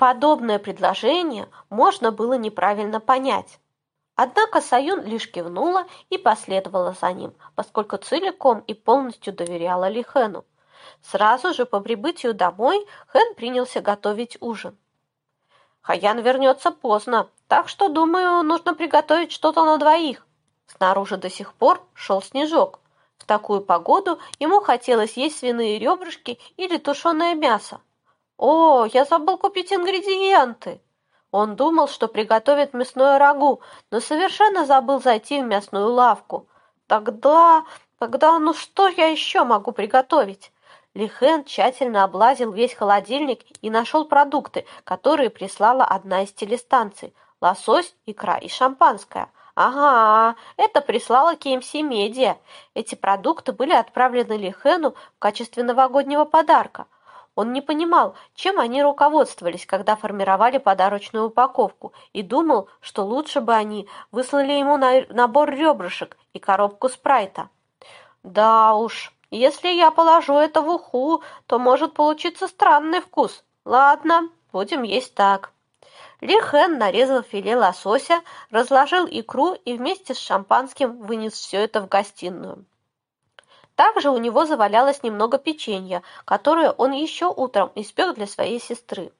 Подобное предложение можно было неправильно понять. Однако Саюн лишь кивнула и последовала за ним, поскольку целиком и полностью доверяла Ли Хэну. Сразу же по прибытию домой Хэн принялся готовить ужин. Хаян вернется поздно, так что, думаю, нужно приготовить что-то на двоих. Снаружи до сих пор шел снежок. В такую погоду ему хотелось есть свиные ребрышки или тушеное мясо. О, я забыл купить ингредиенты. Он думал, что приготовит мясное рагу, но совершенно забыл зайти в мясную лавку. Тогда, тогда, ну что я еще могу приготовить? Лихен тщательно облазил весь холодильник и нашел продукты, которые прислала одна из телестанций. Лосось, икра и шампанское. Ага, это прислала KMC Media. Эти продукты были отправлены Лихену в качестве новогоднего подарка. Он не понимал, чем они руководствовались, когда формировали подарочную упаковку, и думал, что лучше бы они выслали ему набор ребрышек и коробку спрайта. Да уж, если я положу это в уху, то может получиться странный вкус. Ладно, будем есть так. Ли Хэн нарезал филе лосося, разложил икру и вместе с шампанским вынес все это в гостиную. Также у него завалялось немного печенья, которое он еще утром испек для своей сестры.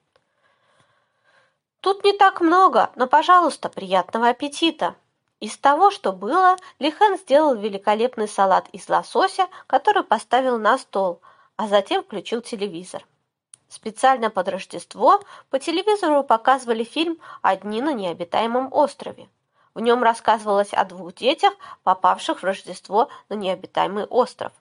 «Тут не так много, но, пожалуйста, приятного аппетита!» Из того, что было, Лихан сделал великолепный салат из лосося, который поставил на стол, а затем включил телевизор. Специально под Рождество по телевизору показывали фильм «Одни на необитаемом острове». В нем рассказывалось о двух детях, попавших в Рождество на необитаемый остров.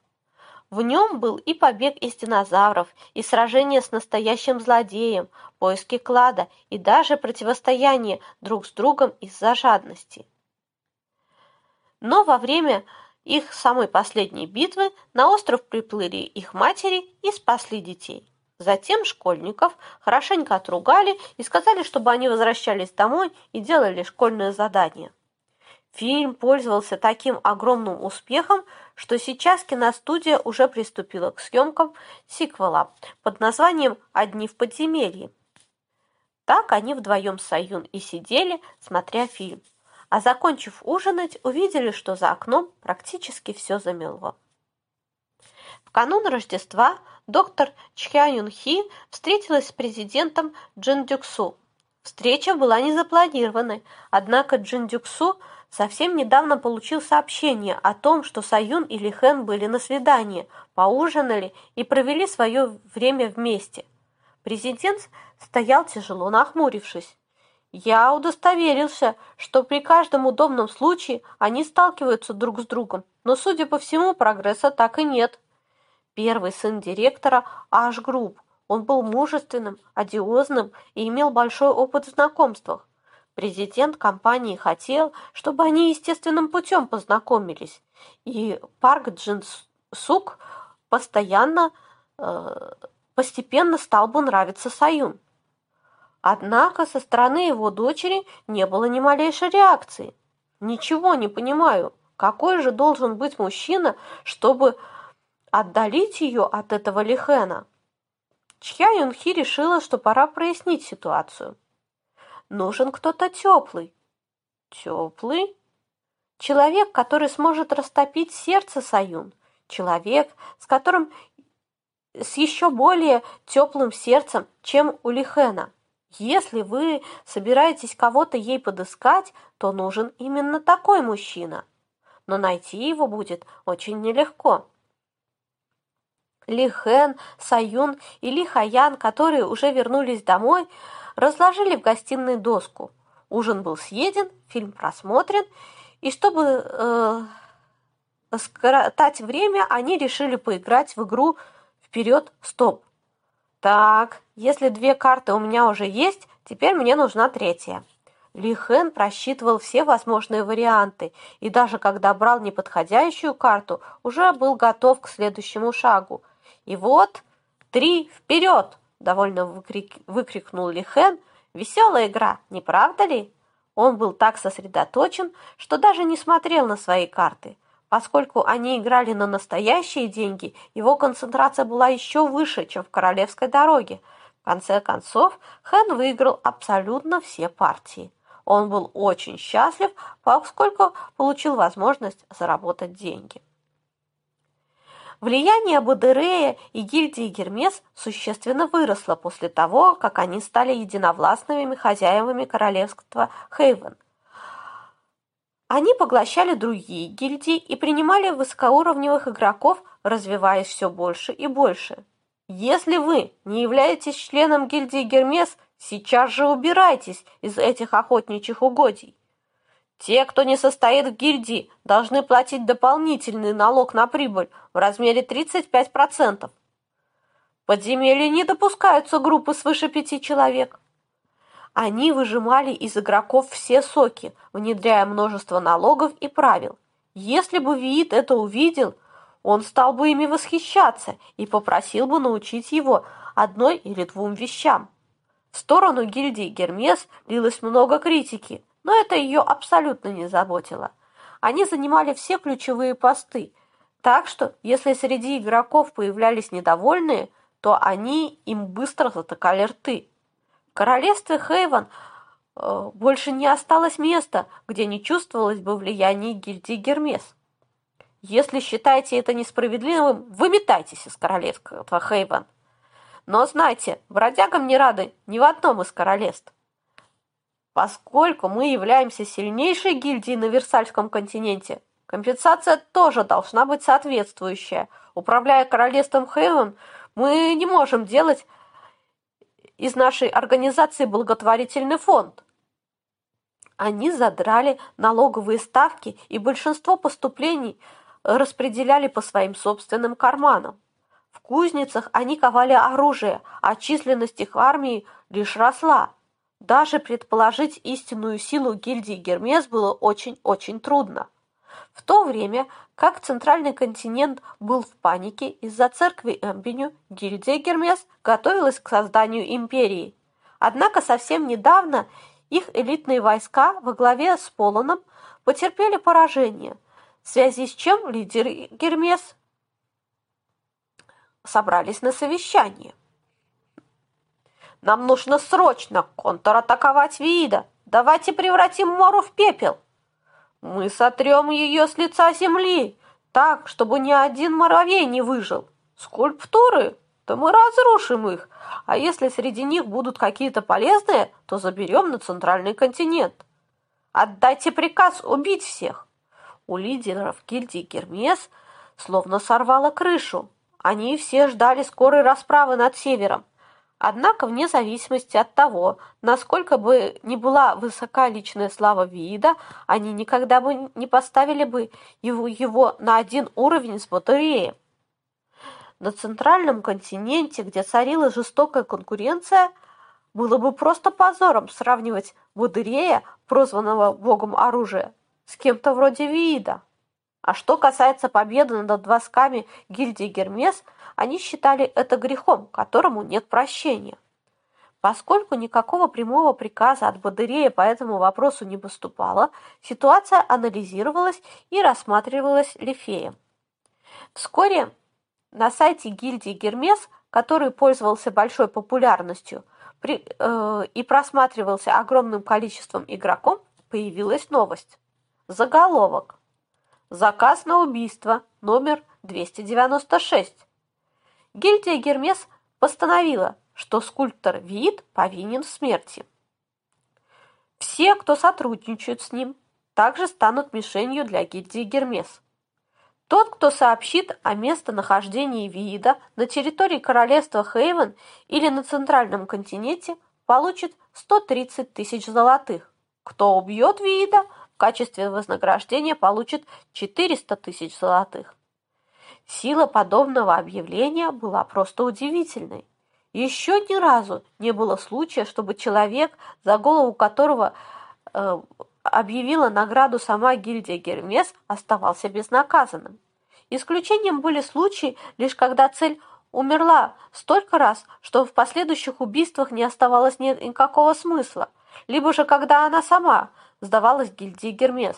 В нем был и побег из динозавров, и сражение с настоящим злодеем, поиски клада и даже противостояние друг с другом из-за жадности. Но во время их самой последней битвы на остров приплыли их матери и спасли детей. Затем школьников хорошенько отругали и сказали, чтобы они возвращались домой и делали школьное задание. Фильм пользовался таким огромным успехом, что сейчас киностудия уже приступила к съемкам сиквела под названием «Одни в подземелье». Так они вдвоем с Аюн и сидели, смотря фильм а закончив ужинать, увидели, что за окном практически все замело. В канун Рождества доктор Чхя Юн Хи встретилась с президентом Джин Дюксу. Встреча была не запланированной, однако Джин Дюксу совсем недавно получил сообщение о том, что Саюн и Ли Хэн были на свидании, поужинали и провели свое время вместе. Президент стоял тяжело нахмурившись. Я удостоверился, что при каждом удобном случае они сталкиваются друг с другом, но, судя по всему, прогресса так и нет. Первый сын директора Аш Групп. Он был мужественным, одиозным и имел большой опыт в знакомствах. Президент компании хотел, чтобы они естественным путем познакомились, и Парк Джин Сук постоянно, э, постепенно стал бы нравиться Саюн. Однако со стороны его дочери не было ни малейшей реакции. Ничего не понимаю, какой же должен быть мужчина, чтобы отдалить ее от этого Лихена? Чья Юнхи решила, что пора прояснить ситуацию. Нужен кто-то теплый. Теплый? Человек, который сможет растопить сердце Саюн. Человек, с которым с еще более теплым сердцем, чем у Лихена. Если вы собираетесь кого-то ей подыскать, то нужен именно такой мужчина. Но найти его будет очень нелегко. Ли Хэн, Саюн и Ли Хаян, которые уже вернулись домой, разложили в гостиной доску. Ужин был съеден, фильм просмотрен, и чтобы э, скоротать время, они решили поиграть в игру «Вперед, стоп!». Так, если две карты у меня уже есть, теперь мне нужна третья. Ли Хэн просчитывал все возможные варианты, и даже когда брал неподходящую карту, уже был готов к следующему шагу. И вот, три, вперед! Довольно выкрик... выкрикнул Ли Хэн. Веселая игра, не правда ли? Он был так сосредоточен, что даже не смотрел на свои карты. Поскольку они играли на настоящие деньги, его концентрация была еще выше, чем в королевской дороге – конце концов, Хэн выиграл абсолютно все партии. Он был очень счастлив, поскольку получил возможность заработать деньги. Влияние Бадерея и гильдии Гермес существенно выросло после того, как они стали единовластными хозяевами королевства Хейвен. Они поглощали другие гильдии и принимали высокоуровневых игроков, развиваясь все больше и больше. Если вы не являетесь членом гильдии Гермес, сейчас же убирайтесь из этих охотничьих угодий. Те, кто не состоит в гильдии, должны платить дополнительный налог на прибыль в размере 35%. В подземелье не допускаются группы свыше пяти человек. Они выжимали из игроков все соки, внедряя множество налогов и правил. Если бы Виит это увидел, он стал бы ими восхищаться и попросил бы научить его одной или двум вещам. В сторону гильдии Гермес лилось много критики – но это ее абсолютно не заботило. Они занимали все ключевые посты, так что, если среди игроков появлялись недовольные, то они им быстро затыкали рты. В королевстве Хейвен э, больше не осталось места, где не чувствовалось бы влияние гильдии Гермес. Если считаете это несправедливым, выметайтесь из королевства Хейвен. Но знайте, бродягам не рады ни в одном из королевств. Поскольку мы являемся сильнейшей гильдией на Версальском континенте, компенсация тоже должна быть соответствующая. Управляя королевством Хейвен, мы не можем делать из нашей организации благотворительный фонд. Они задрали налоговые ставки, и большинство поступлений распределяли по своим собственным карманам. В кузницах они ковали оружие, а численность их армии лишь росла. Даже предположить истинную силу гильдии Гермес было очень-очень трудно. В то время, как центральный континент был в панике из-за церкви Эмбеню, гильдия Гермес готовилась к созданию империи. Однако совсем недавно их элитные войска во главе с Полоном потерпели поражение, в связи с чем лидеры Гермес собрались на совещание. Нам нужно срочно контратаковать Вида. Давайте превратим Мору в пепел. Мы сотрем ее с лица земли, так, чтобы ни один муравей не выжил. Скульптуры, то мы разрушим их, а если среди них будут какие-то полезные, то заберем на центральный континент. Отдайте приказ убить всех. У лидеров гильдии Гермес словно сорвало крышу. Они все ждали скорой расправы над севером. Однако, вне зависимости от того, насколько бы ни была высока личная слава Вида, они никогда бы не поставили бы его, его на один уровень с Батареем. На центральном континенте, где царила жестокая конкуренция, было бы просто позором сравнивать Бодырея, прозванного богом оружия, с кем-то вроде Вида. А что касается победы над восками гильдии Гермес – они считали это грехом, которому нет прощения. Поскольку никакого прямого приказа от Бадырея по этому вопросу не поступало, ситуация анализировалась и рассматривалась Лифеем. Вскоре на сайте гильдии Гермес, который пользовался большой популярностью при, э, и просматривался огромным количеством игроков, появилась новость. Заголовок. Заказ на убийство номер 296. Гильдия Гермес постановила, что скульптор Виит повинен в смерти. Все, кто сотрудничает с ним, также станут мишенью для гильдии Гермес. Тот, кто сообщит о местонахождении Виида на территории королевства Хейвен или на центральном континенте, получит 130 тысяч золотых. Кто убьет Виида, качестве вознаграждения получит 400 тысяч золотых. Сила подобного объявления была просто удивительной. Еще ни разу не было случая, чтобы человек, за голову которого э, объявила награду сама гильдия Гермес, оставался безнаказанным. Исключением были случаи, лишь когда цель умерла столько раз, что в последующих убийствах не оставалось никакого смысла, либо же когда она сама сдавалась гильдии Гермес.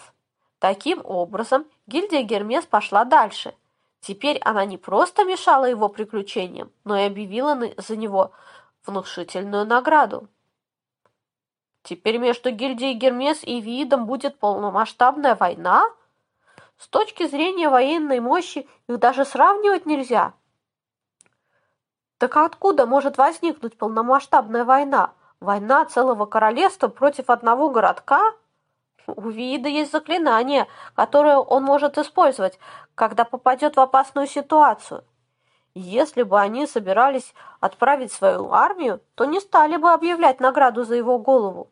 Таким образом, гильдия Гермес пошла дальше – Теперь она не просто мешала его приключениям, но и объявила за него внушительную награду. Теперь между гильдией Гермес и Видом будет полномасштабная война? С точки зрения военной мощи их даже сравнивать нельзя. Так откуда может возникнуть полномасштабная война? Война целого королевства против одного городка? У Вида есть заклинание, которое он может использовать, когда попадет в опасную ситуацию. Если бы они собирались отправить свою армию, то не стали бы объявлять награду за его голову.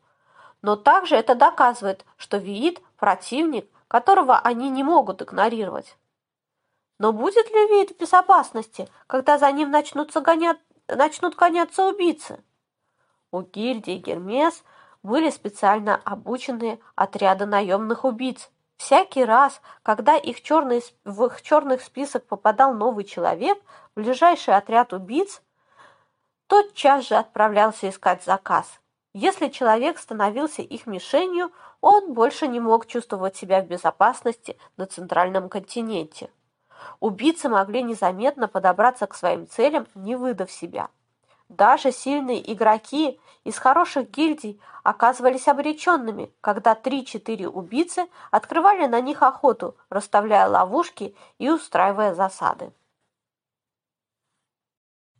Но также это доказывает, что Виит – противник, которого они не могут игнорировать. Но будет ли Виит в безопасности, когда за ним начнутся гонят... начнут гоняться убийцы? У гильдии Гермес были специально обученные отряды наемных убийц. Всякий раз, когда их черный, в их черных список попадал новый человек, ближайший отряд убийц тотчас же отправлялся искать заказ. Если человек становился их мишенью, он больше не мог чувствовать себя в безопасности на центральном континенте. Убийцы могли незаметно подобраться к своим целям, не выдав себя. Даже сильные игроки из хороших гильдий оказывались обреченными, когда 3-4 убийцы открывали на них охоту, расставляя ловушки и устраивая засады.